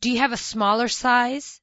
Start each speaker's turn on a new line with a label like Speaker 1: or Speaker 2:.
Speaker 1: Do you have a smaller size?